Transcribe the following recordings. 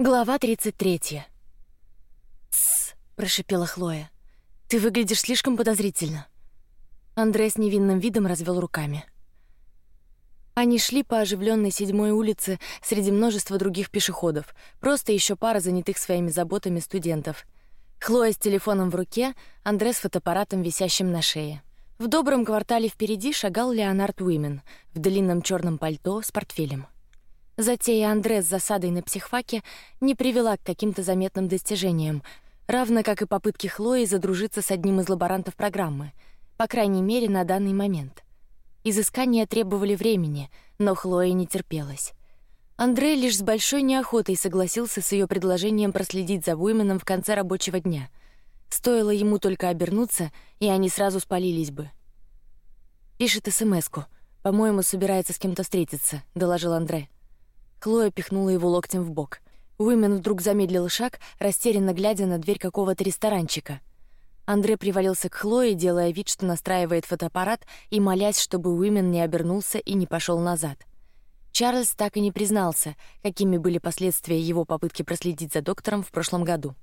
Глава 33. «Тссс», — прошипела Хлоя. «Ты выглядишь слишком подозрительно». Андрей с невинным видом развел руками. Они шли по оживленной седьмой улице среди множества других пешеходов, просто еще пара занятых своими заботами студентов. Хлоя с телефоном в руке, Андрей с фотоаппаратом, висящим на шее. В добром квартале впереди шагал Леонард Уимен в длинном черном пальто с портфелем. Затея Андре с засадой на психфаке не привела к каким-то заметным достижениям, равно как и попытки Хлои задружиться с одним из лаборантов программы, по крайней мере на данный момент. Изыскания требовали времени, но Хлоя не терпелась. Андрей лишь с большой неохотой согласился с ее предложением проследить за Буйменом в конце рабочего дня. Стоило ему только обернуться, и они сразу спалились бы. Пишет смску. По-моему, собирается с кем-то встретиться, доложил Андрей. Хлоя пихнула его локтем в бок. Уимен вдруг замедлил шаг, растерянно глядя на дверь какого-то ресторанчика. Андрей привалился к Хлое, делая вид, что настраивает фотоаппарат и молясь, чтобы Уимен не обернулся и не пошел назад. Чарльз так и не признался, какими были последствия его попытки проследить за доктором в прошлом году.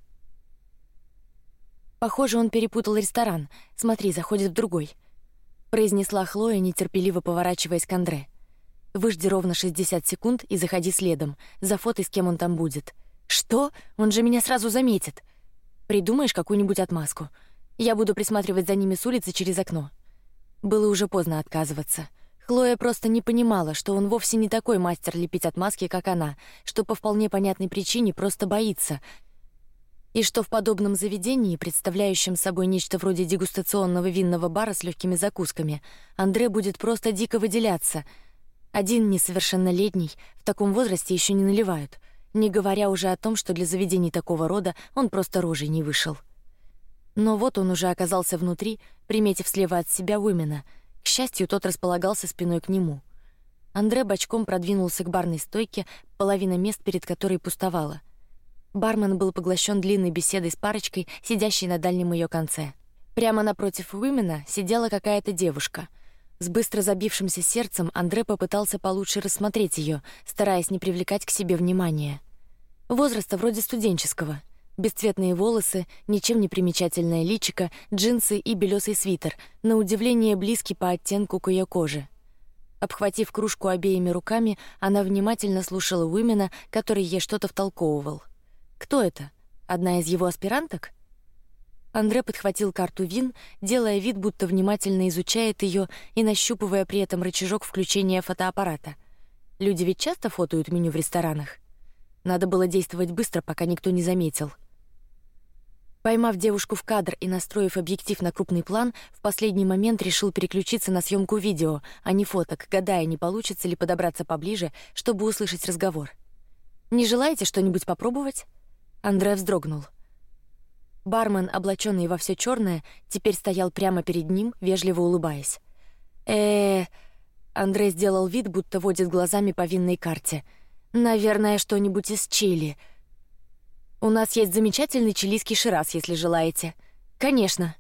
Похоже, он перепутал ресторан. Смотри, заходит в другой, произнесла Хлоя, нетерпеливо поворачиваясь к Андре. Выжди ровно 60 секунд и заходи следом. За фото с кем он там будет. Что? Он же меня сразу заметит. Придумаешь какую-нибудь отмазку. Я буду присматривать за ними с улицы через окно. Было уже поздно отказываться. Хлоя просто не понимала, что он вовсе не такой мастер лепить отмазки, как она, что по вполне понятной причине просто боится, и что в подобном заведении, представляющем собой нечто вроде дегустационного винного бара с легкими закусками, Андре будет просто дико выделяться — один несовершеннолетний в таком возрасте еще не наливают, не говоря уже о том, что для заведений такого рода он просто рожей не вышел. Но вот он уже оказался внутри, приметив слева от себя Уимена. К счастью, тот располагался спиной к нему. Андре бочком продвинулся к барной стойке, половина мест перед которой пустовала. Бармен был поглощен длинной беседой с парочкой, сидящей на дальнем ее конце. Прямо напротив Уимена сидела какая-то девушка — с быстро забившимся сердцем Андре попытался получше рассмотреть ее, стараясь не привлекать к себе внимания. Возраста вроде студенческого, бесцветные волосы, ничем не примечательное личико, джинсы и белесый свитер, на удивление близкий по оттенку к ее коже. Обхватив кружку обеими руками, она внимательно слушала Уимена, который ей что-то втолковывал. Кто это? Одна из его аспиранток? Андре подхватил карту Вин, делая вид, будто внимательно изучает ее и нащупывая при этом рычажок включения фотоаппарата. Люди ведь часто фотоют меню в ресторанах. Надо было действовать быстро, пока никто не заметил. Поймав девушку в кадр и настроив объектив на крупный план, в последний момент решил переключиться на съемку видео, а не фоток, гадая, не получится ли подобраться поближе, чтобы услышать разговор. Не желаете что-нибудь попробовать? Андре вздрогнул. Бармен, облаченный во все черное, теперь стоял прямо перед ним, вежливо улыбаясь. Э, Андрей сделал вид, будто водит глазами по винной карте. Наверное, что-нибудь из Чили. У нас есть замечательный чилийский шираз, если желаете. Конечно.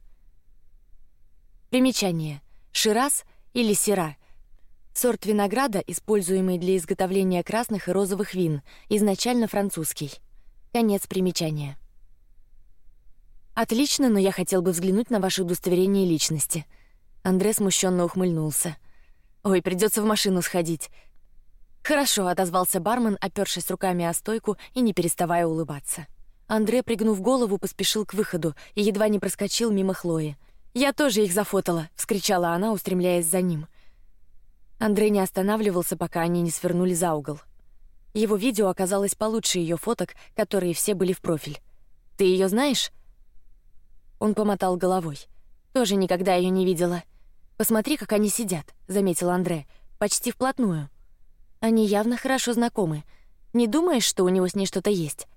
Примечание: шираз или сира. Сорт винограда, используемый для изготовления красных и розовых вин, изначально французский. Конец примечания. Отлично, но я хотел бы взглянуть на ваше удостоверение личности. Андрей смущенно ухмыльнулся. Ой, придется в машину сходить. Хорошо, отозвался бармен, опершись руками о стойку и не переставая улыбаться. Андрей, пригнув голову, поспешил к выходу и едва не проскочил мимо Хлои. Я тоже их зафотала, вскричала она, устремляясь за ним. Андрей не останавливался, пока они не свернули за угол. Его видео оказалось получше ее фоток, которые все были в профиль. Ты ее знаешь? Он помотал головой. Тоже никогда ее не видела. Посмотри, как они сидят, заметил Андре, почти вплотную. Они явно хорошо знакомы. Не думаешь, что у него с ней что-то есть?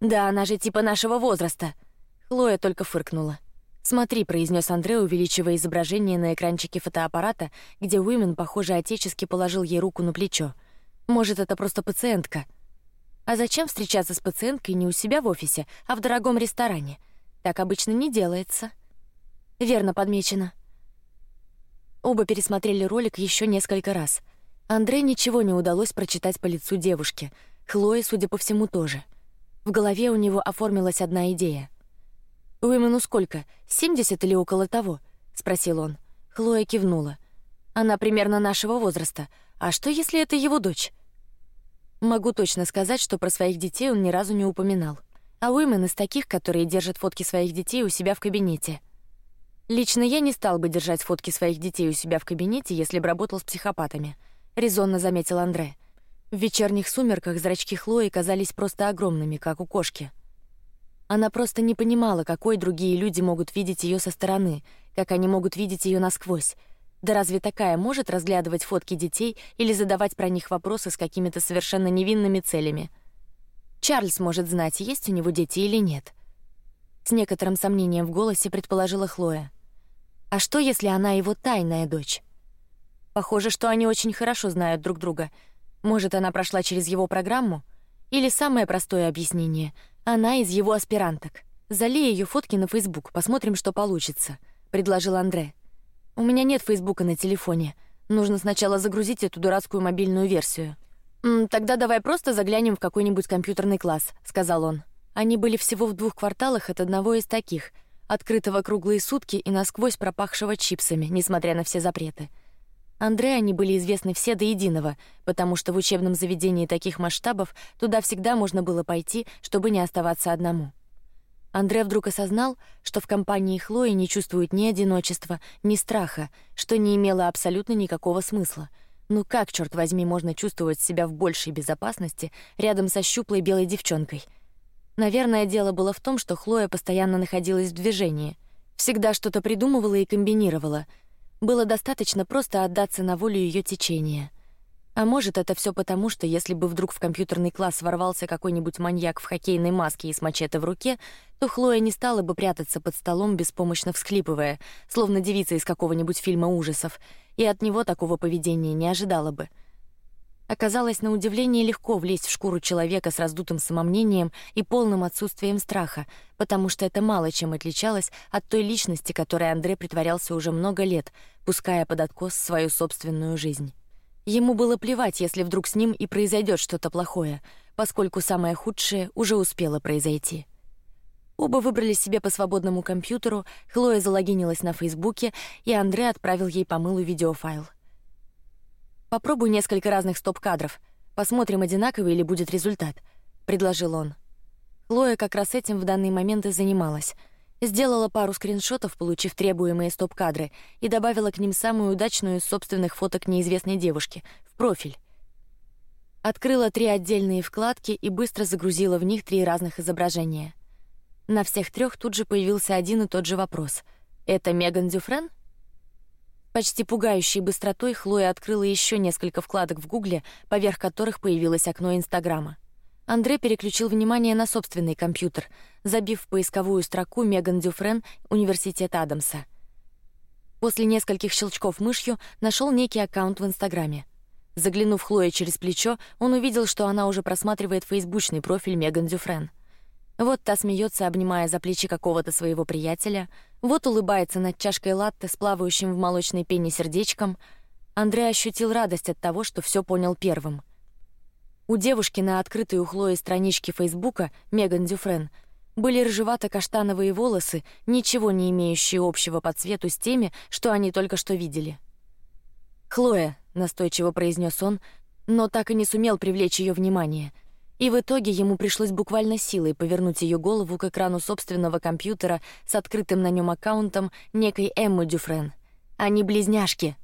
Да, она же типа нашего возраста. Хлоя только фыркнула. Смотри, произнес Андре, увеличивая изображение на экранчике фотоаппарата, где Уимен, похоже, отечески положил ей руку на плечо. Может, это просто пациентка. А зачем встречаться с пациенткой не у себя в офисе, а в дорогом ресторане? Так обычно не делается. Верно подмечено. Оба пересмотрели ролик еще несколько раз. Андрей ничего не удалось прочитать по лицу девушки. Хлои, судя по всему, тоже. В голове у него оформилась одна идея. Уимену сколько? Семьдесят или около того? – спросил он. Хлоя кивнула. Она примерно нашего возраста. А что, если это его дочь? Могу точно сказать, что про своих детей он ни разу не упоминал. А Уимен из таких, которые держат фотки своих детей у себя в кабинете. Лично я не стал бы держать фотки своих детей у себя в кабинете, если бы работал с психопатами. Резонно заметил Андре. В вечерних сумерках зрачки Хлои казались просто огромными, как у кошки. Она просто не понимала, какой другие люди могут видеть ее со стороны, как они могут видеть ее насквозь. Да разве такая может разглядывать фотки детей или задавать про них вопросы с какими-то совершенно невинными целями? Чарльз может знать, есть у него дети или нет. С некоторым сомнением в голосе предположила Хлоя. А что, если она его тайная дочь? Похоже, что они очень хорошо знают друг друга. Может, она прошла через его программу? Или самое простое объяснение: она из его аспиранток. Залей ее фотки на Facebook, посмотрим, что получится, предложил Андре. У меня нет Фейсбука на телефоне. Нужно сначала загрузить эту дурацкую мобильную версию. Тогда давай просто заглянем в какой-нибудь компьютерный класс, сказал он. Они были всего в двух кварталах от одного из таких, открытого круглые сутки и насквозь пропахшего чипсами, несмотря на все запреты. Андре они были известны все до единого, потому что в учебном заведении таких масштабов туда всегда можно было пойти, чтобы не оставаться одному. Андре вдруг осознал, что в компании Хлои не чувствует ни одиночества, ни страха, что не имело абсолютно никакого смысла. Ну как, черт возьми, можно чувствовать себя в большей безопасности рядом со щуплой белой девчонкой? Наверное, дело было в том, что Хлоя постоянно находилась в движении, всегда что-то придумывала и комбинировала. Было достаточно просто отдаться на волю ее течения. А может, это все потому, что если бы вдруг в компьютерный класс ворвался какой-нибудь маньяк в хоккейной маске и с мачете в руке, то Хлоя не стала бы прятаться под столом беспомощно всхлипывая, словно девица из какого-нибудь фильма ужасов, и от него такого поведения не ожидала бы. Оказалось на удивление легко влезть в шкуру человека с раздутым самомнением и полным отсутствием страха, потому что это мало чем отличалось от той личности, которой Андрей притворялся уже много лет, пуская под откос свою собственную жизнь. Ему было плевать, если вдруг с ним и произойдет что-то плохое, поскольку самое худшее уже успело произойти. Оба выбрали себе по свободному компьютеру, Хлоя залогинилась на Фейсбуке, и Андрей отправил ей по мылу видеофайл. Попробуй несколько разных стоп-кадров. Посмотрим, одинаковый или будет результат, предложил он. Хлоя как раз этим в данный момент и занималась. Сделала пару скриншотов, получив требуемые стоп-кадры, и добавила к ним самую удачную из собственных фоток неизвестной девушки в профиль. Открыла три отдельные вкладки и быстро загрузила в них три разных изображения. На всех трех тут же появился один и тот же вопрос: это Меган Дюфрен? Почти пугающей быстротой Хлоя открыла еще несколько вкладок в Гугле, поверх которых появилось окно Инстаграма. Андрей переключил внимание на собственный компьютер, забив в поисковую строку Меган Дюфрен, Университет Адамса. После нескольких щелчков мышью нашел некий аккаунт в Инстаграме. Заглянув Хлое через плечо, он увидел, что она уже просматривает фейсбучный профиль Меган Дюфрен. Вот та смеется, обнимая за плечи какого-то своего приятеля, вот улыбается над чашкой латте с плавающим в молочной пене сердечком. Андрей ощутил радость от того, что все понял первым. У девушки на открытой у Хлои страничке Фейсбука Меган Дюфрен были рыжевато-каштановые волосы, ничего не имеющие общего по цвету с теми, что они только что видели. Хлоя, настойчиво произнес он, но так и не сумел привлечь ее внимание — и в итоге ему пришлось буквально силой повернуть ее голову к экрану собственного компьютера с открытым на нем аккаунтом некой Эммы Дюфрен. Они близняшки,